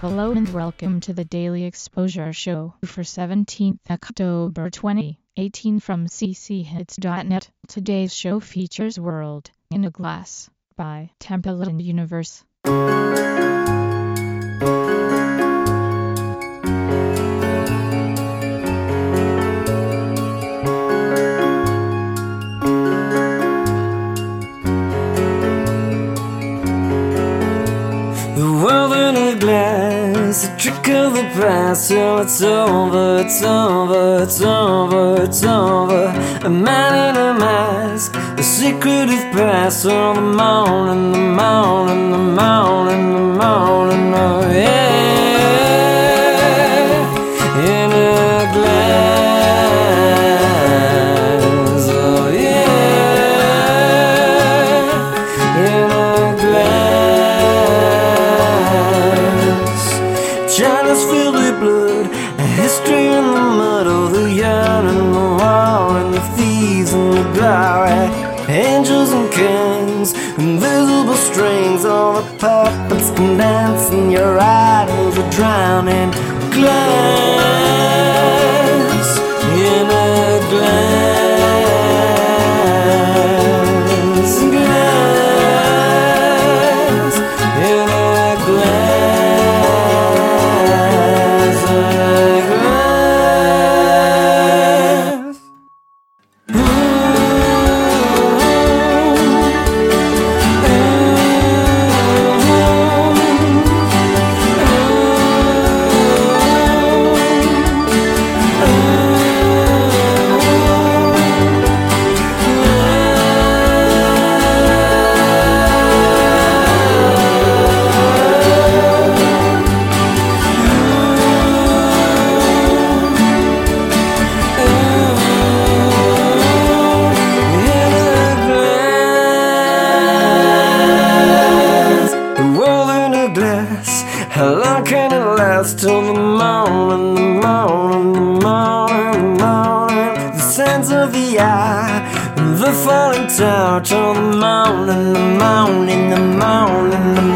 Hello and welcome to the Daily Exposure Show for 17th October 2018 from cchits.net. Today's show features World in a Glass by Temple Universe. Glass, a trick of the past till it's over, it's over, it's over, it's over. A man in a mask, the secretive past till the morning, the morning, the morning, the morning, oh yeah. Thieves and the glory. Angels and kings, invisible strings, all the puppets can dance, and your idols are drowning. Glass it till the morning, the morning, the morning, the morning? The sands of the eye, the falling tower till the morning, the morning, the morning, the morning.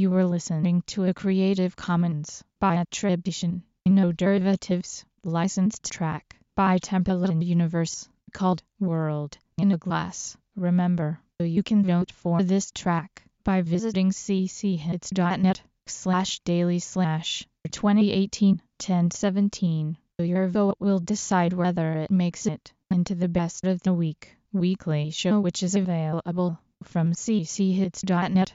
You were listening to a Creative Commons by attribution, no derivatives, licensed track by Temple Universe called World in a Glass. Remember, you can vote for this track by visiting cchits.net slash daily slash 2018 1017. Your vote will decide whether it makes it into the best of the week weekly show which is available from cchits.net